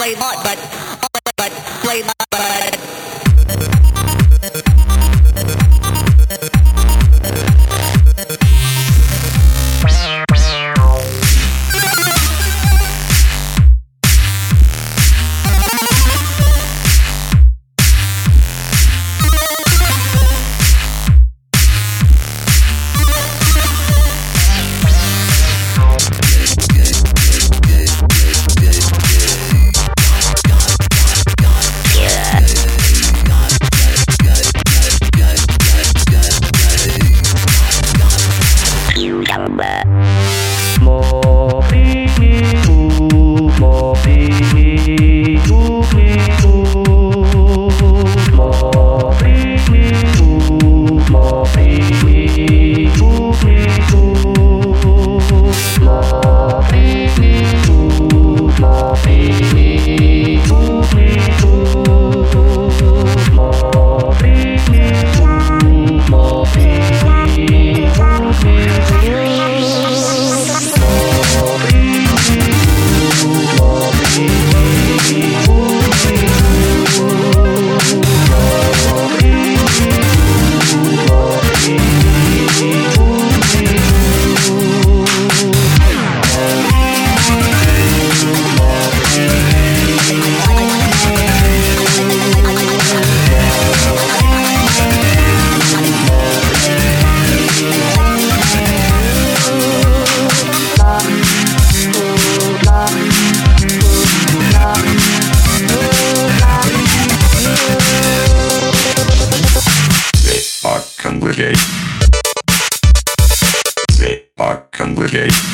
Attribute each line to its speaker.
Speaker 1: play hard, but but play but.
Speaker 2: complicate. They are complicate.